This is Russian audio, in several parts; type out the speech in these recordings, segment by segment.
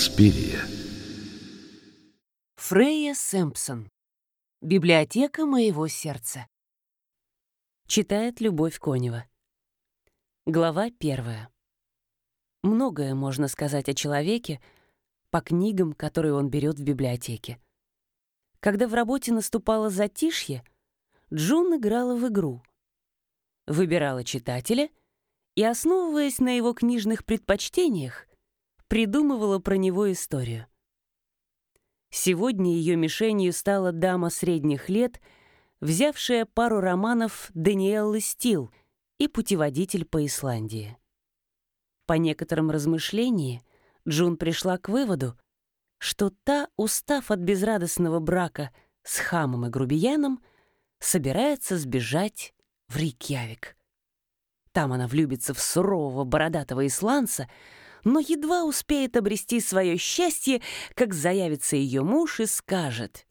Инспирия. Фрейя Сэмпсон. Библиотека моего сердца. Читает Любовь Конева. Глава первая. Многое можно сказать о человеке по книгам, которые он берет в библиотеке. Когда в работе наступало затишье, Джун играла в игру. Выбирала читателя и, основываясь на его книжных предпочтениях, придумывала про него историю. Сегодня ее мишенью стала дама средних лет, взявшая пару романов Даниэллы Стил и путеводитель по Исландии. По некоторым размышлениям Джун пришла к выводу, что та, устав от безрадостного брака с хамом и грубияном, собирается сбежать в Рейкьявик. Там она влюбится в сурового бородатого исландца, но едва успеет обрести свое счастье, как заявится ее муж и скажет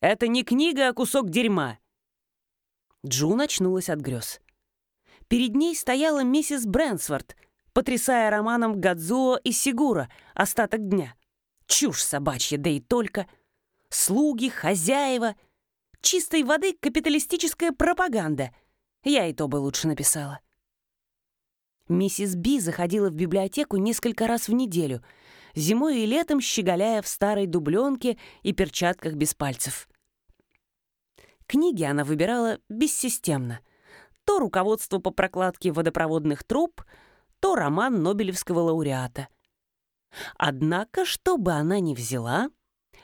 «Это не книга, а кусок дерьма». Джун очнулась от грез. Перед ней стояла миссис Брэнсворт, потрясая романом Гадзуо и Сигура остаток дня. Чушь собачья, да и только. Слуги, хозяева. Чистой воды капиталистическая пропаганда. Я и то бы лучше написала. Миссис Би заходила в библиотеку несколько раз в неделю, зимой и летом щеголяя в старой дубленке и перчатках без пальцев. Книги она выбирала бессистемно. То руководство по прокладке водопроводных труб, то роман Нобелевского лауреата. Однако, что бы она ни взяла,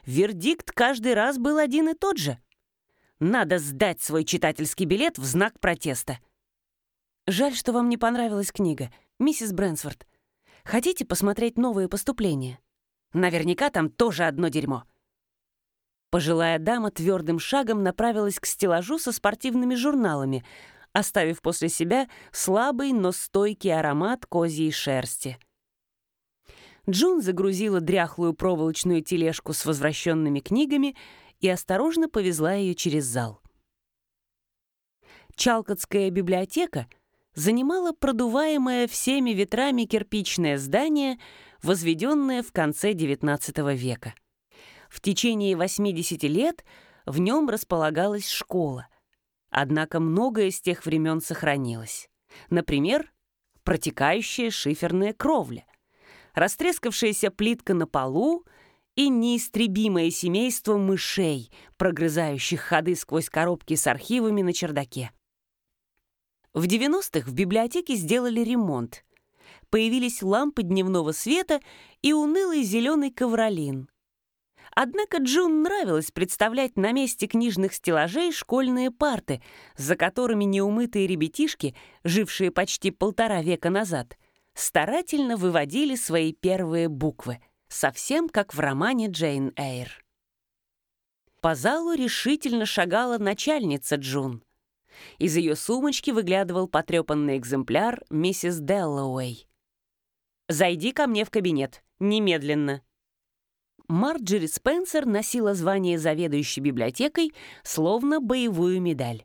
вердикт каждый раз был один и тот же. Надо сдать свой читательский билет в знак протеста — Жаль, что вам не понравилась книга, миссис Брэнсфорд. Хотите посмотреть новые поступления? Наверняка там тоже одно дерьмо. Пожилая дама твердым шагом направилась к стеллажу со спортивными журналами, оставив после себя слабый, но стойкий аромат козьей шерсти. Джун загрузила дряхлую проволочную тележку с возвращенными книгами и осторожно повезла ее через зал. Чалкотская библиотека — занимало продуваемое всеми ветрами кирпичное здание, возведенное в конце XIX века. В течение 80 лет в нем располагалась школа. Однако многое с тех времен сохранилось. Например, протекающая шиферная кровля, растрескавшаяся плитка на полу и неистребимое семейство мышей, прогрызающих ходы сквозь коробки с архивами на чердаке. В 90-х в библиотеке сделали ремонт. Появились лампы дневного света и унылый зеленый ковролин. Однако Джун нравилось представлять на месте книжных стеллажей школьные парты, за которыми неумытые ребятишки, жившие почти полтора века назад, старательно выводили свои первые буквы, совсем как в романе Джейн Эйр. По залу решительно шагала начальница Джун — из ее сумочки выглядывал потрепанный экземпляр миссис Деллоуэй. «Зайди ко мне в кабинет. Немедленно». Марджери Спенсер носила звание заведующей библиотекой, словно боевую медаль.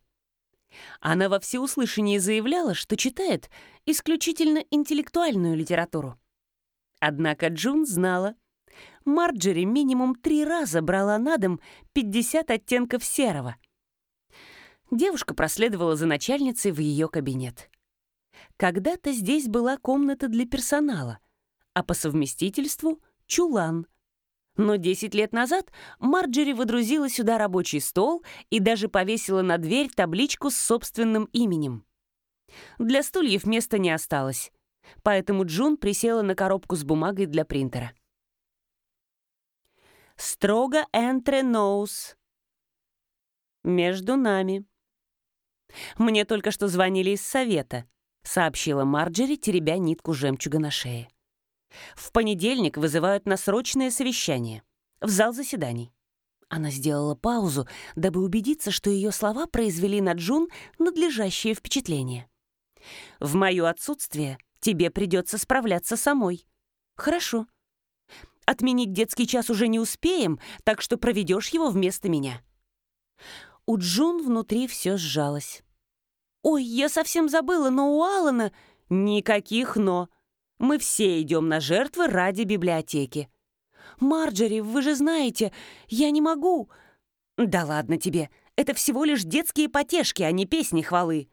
Она во всеуслышание заявляла, что читает исключительно интеллектуальную литературу. Однако Джун знала, Марджери минимум три раза брала на дом 50 оттенков серого — Девушка проследовала за начальницей в ее кабинет. Когда-то здесь была комната для персонала, а по совместительству — чулан. Но 10 лет назад Марджери водрузила сюда рабочий стол и даже повесила на дверь табличку с собственным именем. Для стульев места не осталось, поэтому Джун присела на коробку с бумагой для принтера. «Строго entre nos. Между нами», «Мне только что звонили из совета», — сообщила Марджери, теребя нитку жемчуга на шее. «В понедельник вызывают на срочное совещание. В зал заседаний». Она сделала паузу, дабы убедиться, что ее слова произвели на Джун надлежащее впечатление. «В мое отсутствие тебе придется справляться самой». «Хорошо. Отменить детский час уже не успеем, так что проведешь его вместо меня». У Джун внутри все сжалось. «Ой, я совсем забыла, но у Алана...» «Никаких «но». Мы все идем на жертвы ради библиотеки. Марджери, вы же знаете, я не могу!» «Да ладно тебе, это всего лишь детские потешки, а не песни хвалы».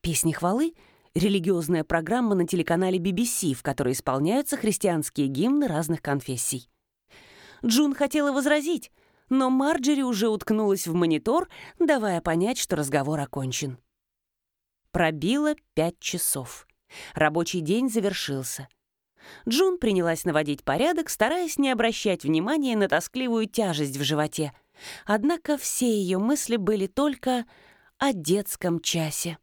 «Песни хвалы?» — религиозная программа на телеканале BBC, в которой исполняются христианские гимны разных конфессий. Джун хотела возразить, но Марджери уже уткнулась в монитор, давая понять, что разговор окончен. Пробило пять часов. Рабочий день завершился. Джун принялась наводить порядок, стараясь не обращать внимания на тоскливую тяжесть в животе. Однако все ее мысли были только о детском часе.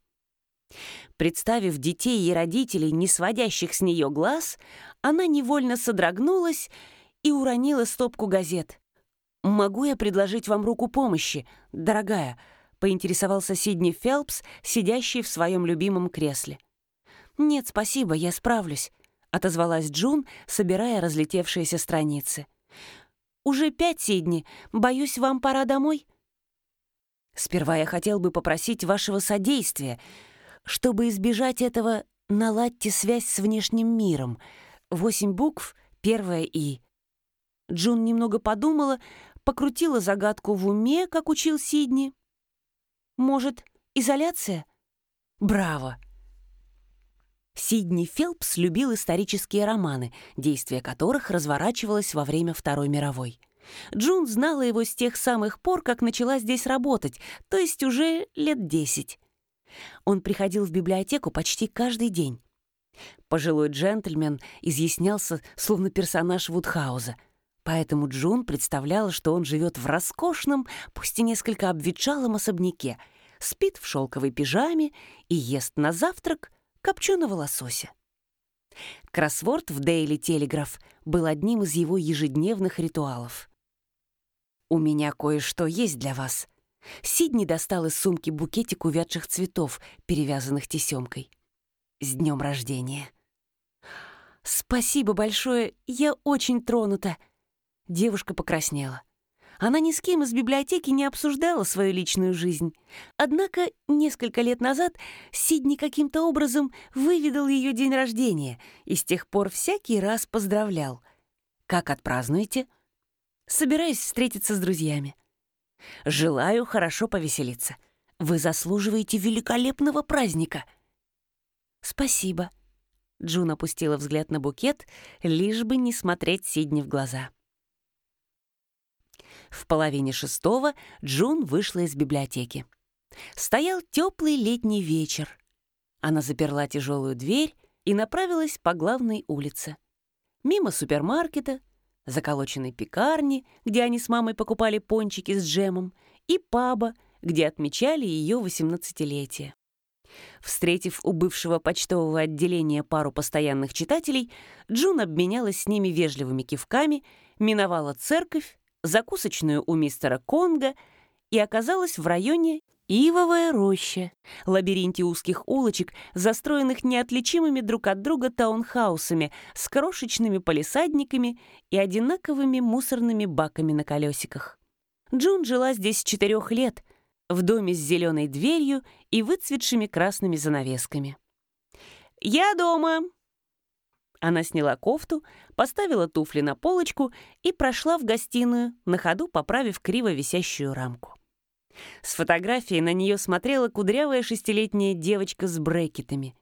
Представив детей и родителей, не сводящих с нее глаз, она невольно содрогнулась и уронила стопку газет. «Могу я предложить вам руку помощи, дорогая?» — поинтересовался Сидни Фелпс, сидящий в своем любимом кресле. «Нет, спасибо, я справлюсь», — отозвалась Джун, собирая разлетевшиеся страницы. «Уже пять, Сидни. Боюсь, вам пора домой?» «Сперва я хотел бы попросить вашего содействия. Чтобы избежать этого, наладьте связь с внешним миром. Восемь букв, первое «и». Джун немного подумала, покрутила загадку в уме, как учил Сидни. «Может, изоляция?» «Браво!» Сидни Фелпс любил исторические романы, действие которых разворачивалось во время Второй мировой. Джун знала его с тех самых пор, как начала здесь работать, то есть уже лет десять. Он приходил в библиотеку почти каждый день. Пожилой джентльмен изъяснялся, словно персонаж Вудхауза — Поэтому Джун представляла, что он живет в роскошном, пусть и несколько обветшалом особняке, спит в шелковой пижаме и ест на завтрак копченого лосося. Кроссворд в Дейли Телеграф был одним из его ежедневных ритуалов. «У меня кое-что есть для вас». Сидни достал из сумки букетик увядших цветов, перевязанных тесемкой. «С днем рождения!» «Спасибо большое, я очень тронута!» Девушка покраснела. Она ни с кем из библиотеки не обсуждала свою личную жизнь. Однако несколько лет назад Сидни каким-то образом выведал ее день рождения и с тех пор всякий раз поздравлял. «Как отпразднуете?» «Собираюсь встретиться с друзьями». «Желаю хорошо повеселиться. Вы заслуживаете великолепного праздника». «Спасибо». Джун опустила взгляд на букет, лишь бы не смотреть Сидни в глаза. В половине шестого Джун вышла из библиотеки. Стоял теплый летний вечер. Она заперла тяжелую дверь и направилась по главной улице. Мимо супермаркета, заколоченной пекарни, где они с мамой покупали пончики с джемом, и паба, где отмечали ее восемнадцатилетие. Встретив у бывшего почтового отделения пару постоянных читателей, Джун обменялась с ними вежливыми кивками, миновала церковь закусочную у мистера Конга и оказалась в районе Ивовая роща, лабиринте узких улочек, застроенных неотличимыми друг от друга таунхаусами с крошечными полисадниками и одинаковыми мусорными баками на колесиках. Джун жила здесь четырех лет, в доме с зеленой дверью и выцветшими красными занавесками. «Я дома!» Она сняла кофту, поставила туфли на полочку и прошла в гостиную, на ходу поправив криво висящую рамку. С фотографией на нее смотрела кудрявая шестилетняя девочка с брекетами.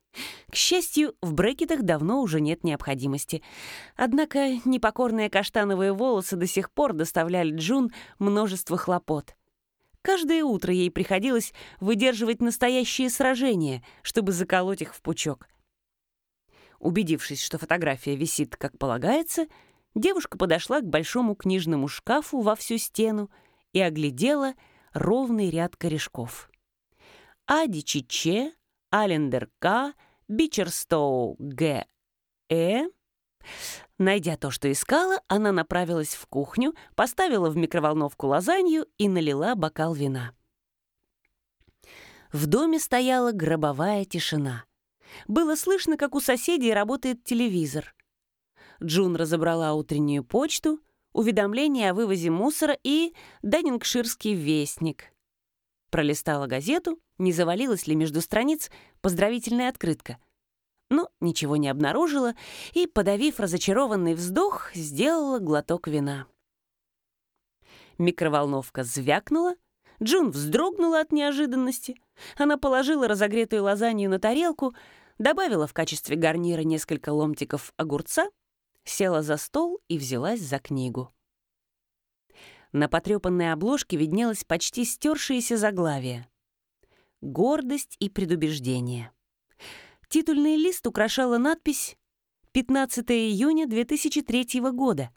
К счастью, в брекетах давно уже нет необходимости. Однако непокорные каштановые волосы до сих пор доставляли Джун множество хлопот. Каждое утро ей приходилось выдерживать настоящие сражения, чтобы заколоть их в пучок — Убедившись, что фотография висит как полагается, девушка подошла к большому книжному шкафу во всю стену и оглядела ровный ряд корешков. Ади Чиче, Алендер К, Бичерстоу Г. Э. Найдя то, что искала, она направилась в кухню, поставила в микроволновку лазанью и налила бокал вина. В доме стояла гробовая тишина — было слышно, как у соседей работает телевизор. Джун разобрала утреннюю почту, уведомление о вывозе мусора и Даннингширский вестник. Пролистала газету, не завалилась ли между страниц поздравительная открытка. но ничего не обнаружила и, подавив разочарованный вздох, сделала глоток вина. Микроволновка звякнула, Джун вздрогнула от неожиданности. Она положила разогретую лазанью на тарелку, добавила в качестве гарнира несколько ломтиков огурца, села за стол и взялась за книгу. На потрепанной обложке виднелось почти стершееся заглавие. «Гордость и предубеждение». Титульный лист украшала надпись «15 июня 2003 года.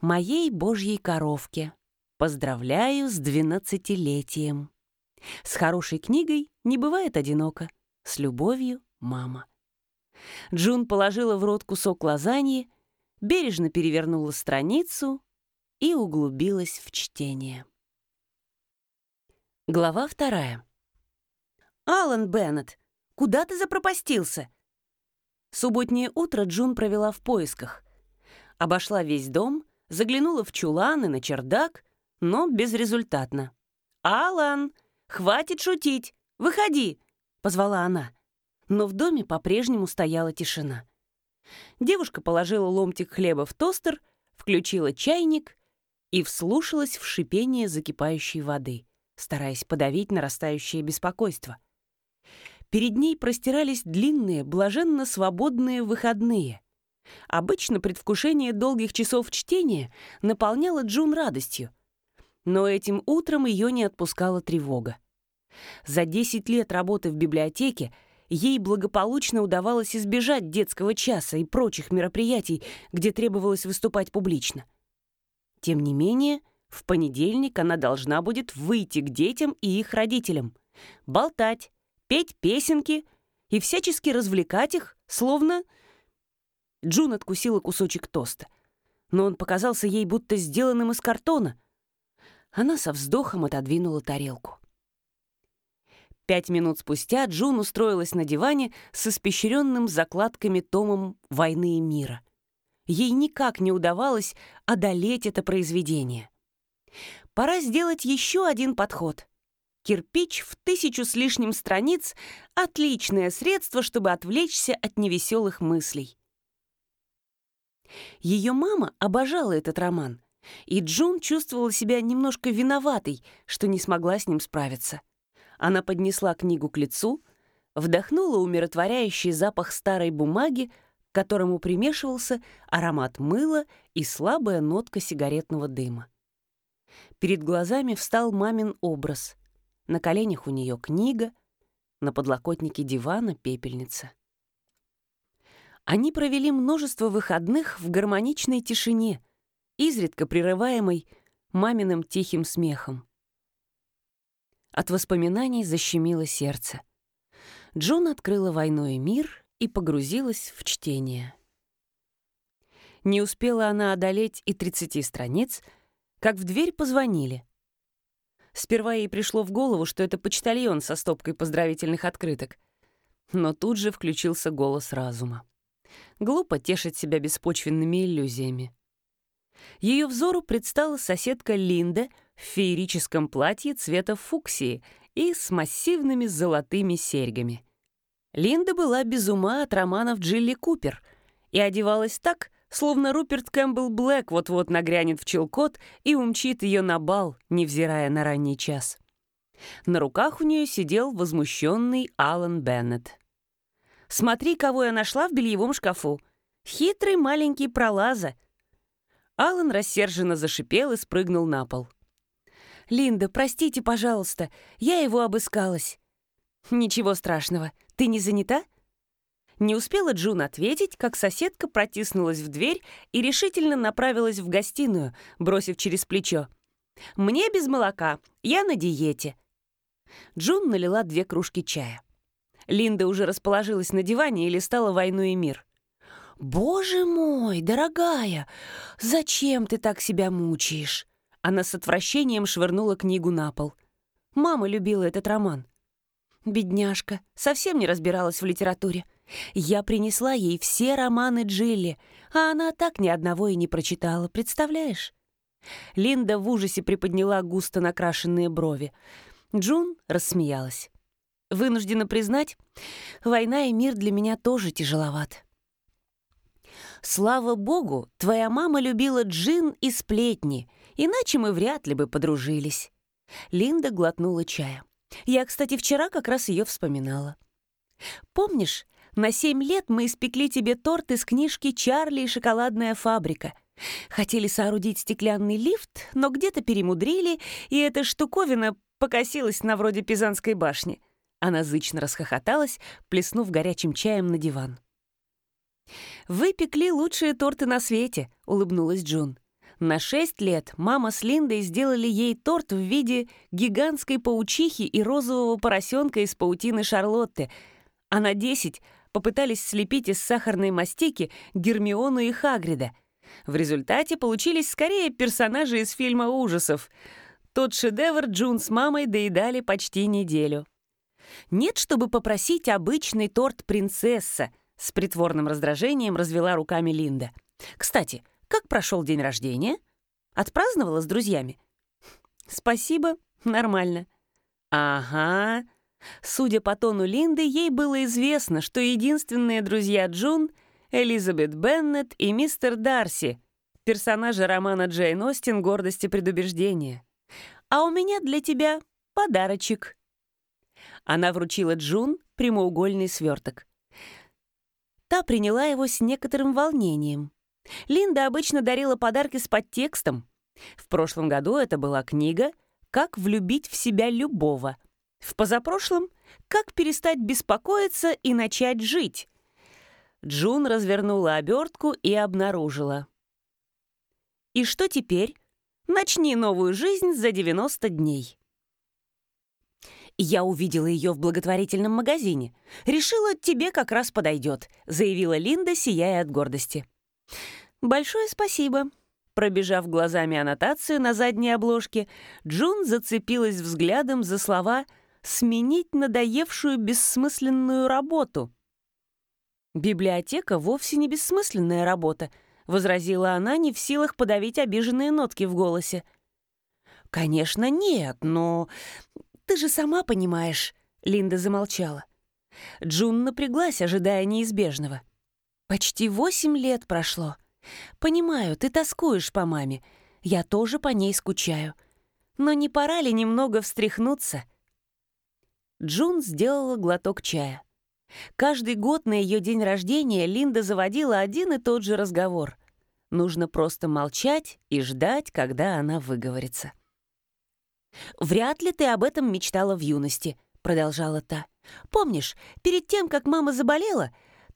Моей божьей коровке. Поздравляю с двенадцатилетием. С хорошей книгой не бывает одиноко. С любовью, мама». Джун положила в рот кусок лазаньи, бережно перевернула страницу и углубилась в чтение. Глава вторая. «Алан Беннет, куда ты запропастился?» Субботнее утро Джун провела в поисках. Обошла весь дом, заглянула в чулан и на чердак, но безрезультатно. «Алан, хватит шутить! Выходи!» — позвала она. Но в доме по-прежнему стояла тишина. Девушка положила ломтик хлеба в тостер, включила чайник и вслушалась в шипение закипающей воды, стараясь подавить нарастающее беспокойство. Перед ней простирались длинные, блаженно свободные выходные. Обычно предвкушение долгих часов чтения наполняло Джун радостью, но этим утром ее не отпускала тревога. За 10 лет работы в библиотеке ей благополучно удавалось избежать детского часа и прочих мероприятий, где требовалось выступать публично. Тем не менее, в понедельник она должна будет выйти к детям и их родителям, болтать, петь песенки и всячески развлекать их, словно... Джун откусила кусочек тоста, но он показался ей будто сделанным из картона. Она со вздохом отодвинула тарелку. Пять минут спустя Джун устроилась на диване с испещренным закладками томом «Войны и мира» ей никак не удавалось одолеть это произведение. Пора сделать еще один подход. Кирпич в тысячу с лишним страниц — отличное средство, чтобы отвлечься от невеселых мыслей. Ее мама обожала этот роман, и Джун чувствовала себя немножко виноватой, что не смогла с ним справиться. Она поднесла книгу к лицу, вдохнула умиротворяющий запах старой бумаги, к которому примешивался аромат мыла и слабая нотка сигаретного дыма. Перед глазами встал мамин образ. На коленях у нее книга, на подлокотнике дивана пепельница. Они провели множество выходных в гармоничной тишине, изредка прерываемой маминым тихим смехом. От воспоминаний защемило сердце. Джон открыла «Войну и мир» и погрузилась в чтение. Не успела она одолеть и 30 страниц, как в дверь позвонили. Сперва ей пришло в голову, что это почтальон со стопкой поздравительных открыток. Но тут же включился голос разума. Глупо тешить себя беспочвенными иллюзиями. Ее взору предстала соседка Линда в феерическом платье цвета фуксии и с массивными золотыми серьгами — Линда была без ума от романов Джилли Купер и одевалась так, словно Руперт Кэмпбелл Блэк вот-вот нагрянет в Челкот и умчит ее на бал, невзирая на ранний час. На руках у нее сидел возмущенный Алан Беннет. «Смотри, кого я нашла в бельевом шкафу! Хитрый маленький пролаза!» Алан рассерженно зашипел и спрыгнул на пол. «Линда, простите, пожалуйста, я его обыскалась». «Ничего страшного. Ты не занята?» Не успела Джун ответить, как соседка протиснулась в дверь и решительно направилась в гостиную, бросив через плечо. «Мне без молока. Я на диете». Джун налила две кружки чая. Линда уже расположилась на диване и листала «Войну и мир». «Боже мой, дорогая, зачем ты так себя мучаешь?» Она с отвращением швырнула книгу на пол. Мама любила этот роман. Бедняжка, совсем не разбиралась в литературе. Я принесла ей все романы Джилли, а она так ни одного и не прочитала, представляешь? Линда в ужасе приподняла густо накрашенные брови. Джун рассмеялась. Вынуждена признать, война и мир для меня тоже тяжеловат. Слава богу, твоя мама любила джин и сплетни, иначе мы вряд ли бы подружились. Линда глотнула чая. Я, кстати, вчера как раз ее вспоминала. Помнишь, на семь лет мы испекли тебе торт из книжки «Чарли и шоколадная фабрика». Хотели соорудить стеклянный лифт, но где-то перемудрили, и эта штуковина покосилась на вроде Пизанской башни. Она зычно расхохоталась, плеснув горячим чаем на диван. «Вы пекли лучшие торты на свете», — улыбнулась Джун. На шесть лет мама с Линдой сделали ей торт в виде гигантской паучихи и розового поросенка из паутины Шарлотты, а на десять попытались слепить из сахарной мастики Гермиону и Хагрида. В результате получились скорее персонажи из фильма ужасов. Тот шедевр Джун с мамой доедали почти неделю. Нет, чтобы попросить обычный торт принцесса, с притворным раздражением развела руками Линда. Кстати, как прошел день рождения? Отпраздновала с друзьями? Спасибо, нормально. Ага. Судя по тону Линды, ей было известно, что единственные друзья Джун — Элизабет Беннет и мистер Дарси, персонажи романа Джейн Остин «Гордость и предубеждение». А у меня для тебя подарочек. Она вручила Джун прямоугольный сверток. Та приняла его с некоторым волнением. Линда обычно дарила подарки с подтекстом. В прошлом году это была книга «Как влюбить в себя любого». В позапрошлом «Как перестать беспокоиться и начать жить». Джун развернула обертку и обнаружила. «И что теперь? Начни новую жизнь за 90 дней». «Я увидела ее в благотворительном магазине. Решила, тебе как раз подойдет», — заявила Линда, сияя от гордости. «Большое спасибо». Пробежав глазами аннотацию на задней обложке, Джун зацепилась взглядом за слова «сменить надоевшую бессмысленную работу». «Библиотека вовсе не бессмысленная работа», — возразила она, не в силах подавить обиженные нотки в голосе. «Конечно, нет, но ты же сама понимаешь», — Линда замолчала. Джун напряглась, ожидая неизбежного. Почти восемь лет прошло. Понимаю, ты тоскуешь по маме. Я тоже по ней скучаю. Но не пора ли немного встряхнуться? Джун сделала глоток чая. Каждый год на ее день рождения Линда заводила один и тот же разговор. Нужно просто молчать и ждать, когда она выговорится. «Вряд ли ты об этом мечтала в юности», — продолжала та. «Помнишь, перед тем, как мама заболела,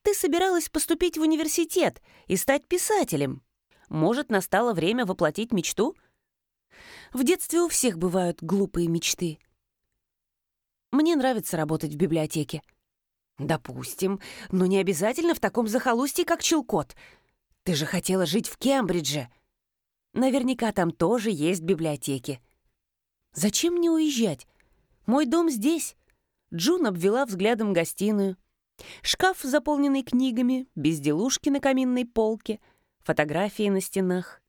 ты собиралась поступить в университет и стать писателем. Может, настало время воплотить мечту? В детстве у всех бывают глупые мечты. Мне нравится работать в библиотеке. Допустим, но не обязательно в таком захолустье, как Челкот. Ты же хотела жить в Кембридже. Наверняка там тоже есть библиотеки. Зачем мне уезжать? Мой дом здесь. Джун обвела взглядом гостиную. Шкаф, заполненный книгами, безделушки на каминной полке, фотографии на стенах.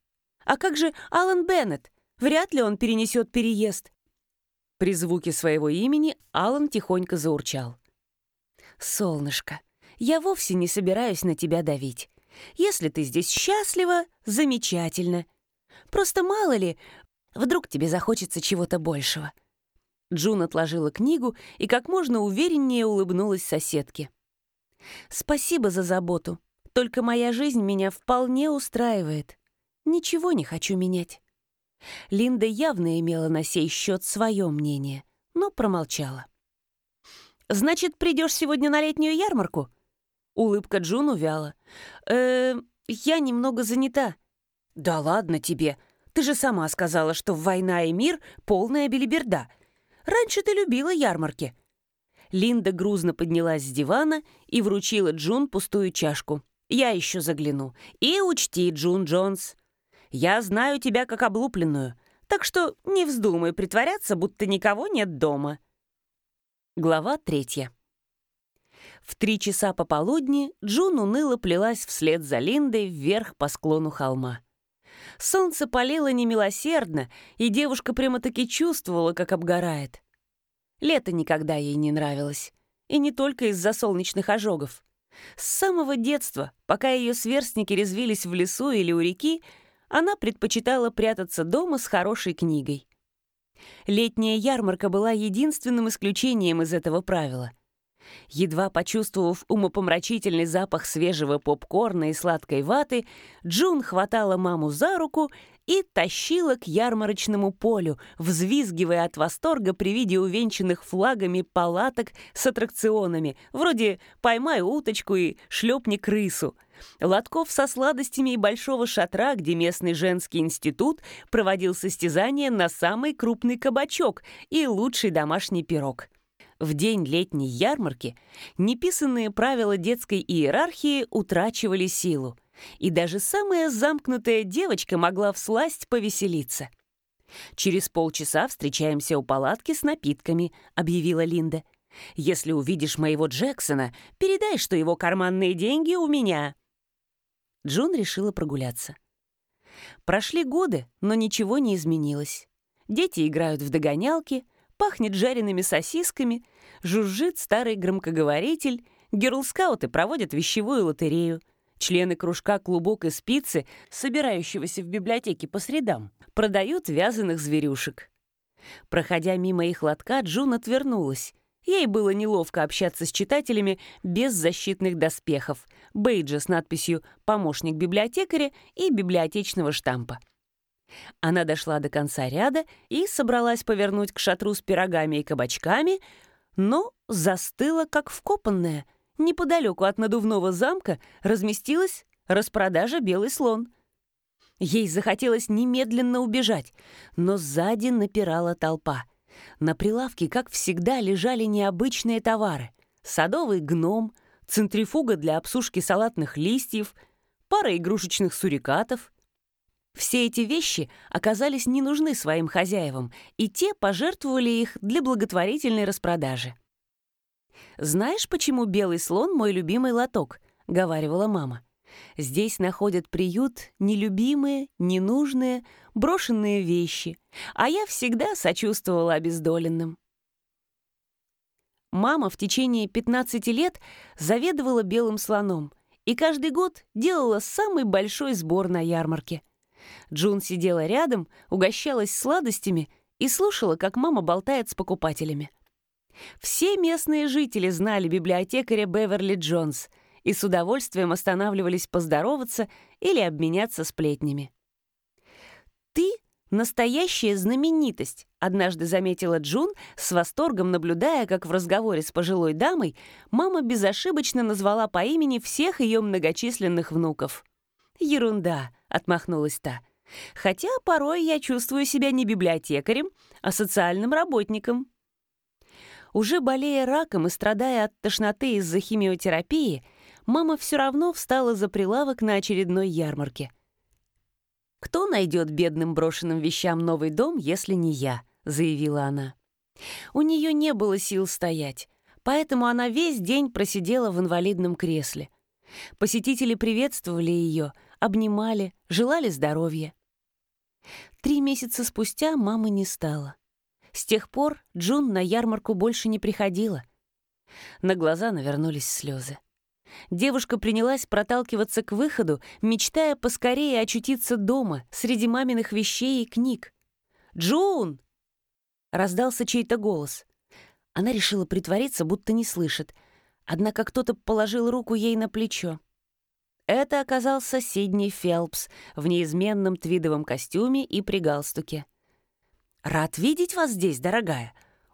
А как же Алан Беннет? Вряд ли он перенесет переезд. При звуке своего имени Алан тихонько заурчал. «Солнышко, я вовсе не собираюсь на тебя давить. Если ты здесь счастлива, замечательно. Просто мало ли, вдруг тебе захочется чего-то большего». Джун отложила книгу и как можно увереннее улыбнулась соседке. Спасибо за заботу. Только моя жизнь меня вполне устраивает. Ничего не хочу менять. Линда явно имела на сей счет свое мнение, но промолчала. «Значит, придешь сегодня на летнюю ярмарку?» Улыбка Джун увяла. «Э, я немного занята». «Да ладно тебе. Ты же сама сказала, что «Война и мир» — полная белиберда. Раньше ты любила ярмарки. Линда грузно поднялась с дивана и вручила Джун пустую чашку. «Я еще загляну. И учти, Джун Джонс, я знаю тебя как облупленную, так что не вздумай притворяться, будто никого нет дома». Глава третья. В три часа пополудни Джун уныло плелась вслед за Линдой вверх по склону холма. Солнце палило немилосердно, и девушка прямо-таки чувствовала, как обгорает. Лето никогда ей не нравилось. И не только из-за солнечных ожогов. С самого детства, пока ее сверстники резвились в лесу или у реки, она предпочитала прятаться дома с хорошей книгой. Летняя ярмарка была единственным исключением из этого правила. Едва почувствовав умопомрачительный запах свежего попкорна и сладкой ваты, Джун хватала маму за руку и тащила к ярмарочному полю, взвизгивая от восторга при виде увенчанных флагами палаток с аттракционами, вроде «поймай уточку» и «шлепни крысу», лотков со сладостями и большого шатра, где местный женский институт проводил состязания на самый крупный кабачок и лучший домашний пирог. В день летней ярмарки неписанные правила детской иерархии утрачивали силу, и даже самая замкнутая девочка могла всласть повеселиться. «Через полчаса встречаемся у палатки с напитками», — объявила Линда. «Если увидишь моего Джексона, передай, что его карманные деньги у меня». Джун решила прогуляться. Прошли годы, но ничего не изменилось. Дети играют в догонялки — пахнет жареными сосисками, жужжит старый громкоговоритель, герлскауты проводят вещевую лотерею, члены кружка «Клубок и спицы», собирающегося в библиотеке по средам, продают вязаных зверюшек. Проходя мимо их лотка, Джун отвернулась. Ей было неловко общаться с читателями без защитных доспехов, бейджа с надписью «Помощник библиотекаря» и библиотечного штампа. Она дошла до конца ряда и собралась повернуть к шатру с пирогами и кабачками, но застыла, как вкопанная. Неподалеку от надувного замка разместилась распродажа «Белый слон». Ей захотелось немедленно убежать, но сзади напирала толпа. На прилавке, как всегда, лежали необычные товары. Садовый гном, центрифуга для обсушки салатных листьев, пара игрушечных сурикатов — все эти вещи оказались не нужны своим хозяевам, и те пожертвовали их для благотворительной распродажи. «Знаешь, почему белый слон — мой любимый лоток?» — говаривала мама. «Здесь находят приют нелюбимые, ненужные, брошенные вещи, а я всегда сочувствовала обездоленным». Мама в течение 15 лет заведовала белым слоном и каждый год делала самый большой сбор на ярмарке. Джун сидела рядом, угощалась сладостями и слушала, как мама болтает с покупателями. Все местные жители знали библиотекаря Беверли Джонс и с удовольствием останавливались поздороваться или обменяться сплетнями. «Ты — настоящая знаменитость», — однажды заметила Джун, с восторгом наблюдая, как в разговоре с пожилой дамой мама безошибочно назвала по имени всех ее многочисленных внуков. «Ерунда», — отмахнулась та. «Хотя порой я чувствую себя не библиотекарем, а социальным работником». Уже болея раком и страдая от тошноты из-за химиотерапии, мама все равно встала за прилавок на очередной ярмарке. «Кто найдет бедным брошенным вещам новый дом, если не я?» — заявила она. У нее не было сил стоять, поэтому она весь день просидела в инвалидном кресле. Посетители приветствовали ее — обнимали, желали здоровья. Три месяца спустя мамы не стало. С тех пор Джун на ярмарку больше не приходила. На глаза навернулись слезы. Девушка принялась проталкиваться к выходу, мечтая поскорее очутиться дома, среди маминых вещей и книг. «Джун!» — раздался чей-то голос. Она решила притвориться, будто не слышит, однако кто-то положил руку ей на плечо. Это оказался Сидни Фелпс в неизменном твидовом костюме и при галстуке. «Рад видеть вас здесь, дорогая!»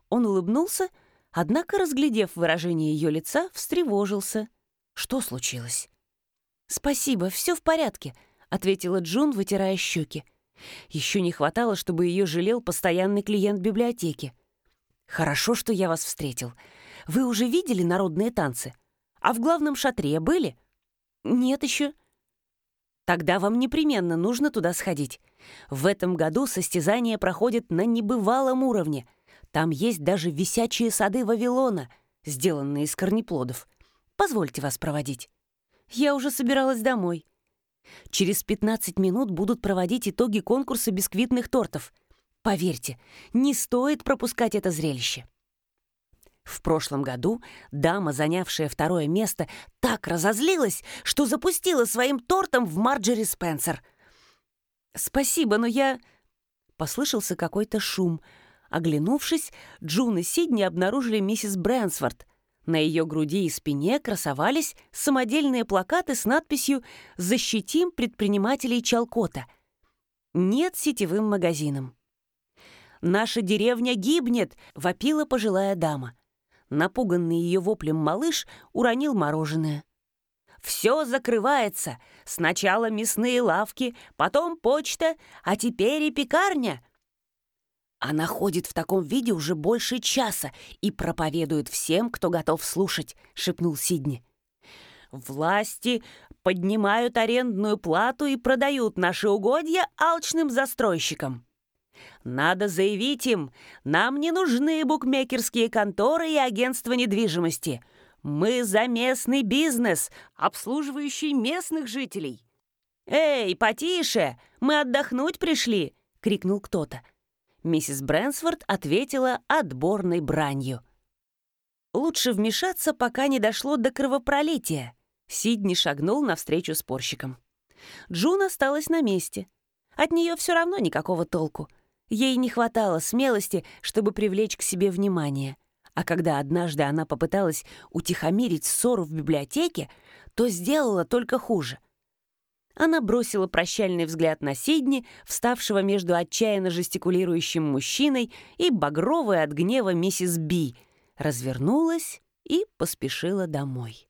Он улыбнулся, однако, разглядев выражение ее лица, встревожился. «Что случилось?» «Спасибо, все в порядке», — ответила Джун, вытирая щеки. Еще не хватало, чтобы ее жалел постоянный клиент библиотеки. «Хорошо, что я вас встретил. Вы уже видели народные танцы? А в главном шатре были?» «Нет еще». «Тогда вам непременно нужно туда сходить. В этом году состязания проходят на небывалом уровне. Там есть даже висячие сады Вавилона, сделанные из корнеплодов. Позвольте вас проводить». «Я уже собиралась домой». Через 15 минут будут проводить итоги конкурса бисквитных тортов. Поверьте, не стоит пропускать это зрелище. В прошлом году дама, занявшая второе место, так разозлилась, что запустила своим тортом в Марджери Спенсер. «Спасибо, но я...» Послышался какой-то шум. Оглянувшись, Джун и Сидни обнаружили миссис Брэнсфорд. На ее груди и спине красовались самодельные плакаты с надписью «Защитим предпринимателей Чалкота». Нет сетевым магазинам. «Наша деревня гибнет!» — вопила пожилая дама. Напуганный ее воплем малыш уронил мороженое. «Все закрывается. Сначала мясные лавки, потом почта, а теперь и пекарня». Она ходит в таком виде уже больше часа и проповедует всем, кто готов слушать», — шепнул Сидни. «Власти поднимают арендную плату и продают наши угодья алчным застройщикам. Надо заявить им, нам не нужны букмекерские конторы и агентства недвижимости. Мы за местный бизнес, обслуживающий местных жителей. «Эй, потише! Мы отдохнуть пришли!» — крикнул кто-то. Миссис Брэнсфорд ответила отборной бранью. «Лучше вмешаться, пока не дошло до кровопролития». Сидни шагнул навстречу спорщикам. Джун осталась на месте. От нее все равно никакого толку — Ей не хватало смелости, чтобы привлечь к себе внимание. А когда однажды она попыталась утихомирить ссору в библиотеке, то сделала только хуже. Она бросила прощальный взгляд на Сидни, вставшего между отчаянно жестикулирующим мужчиной и багровой от гнева миссис Би, развернулась и поспешила домой.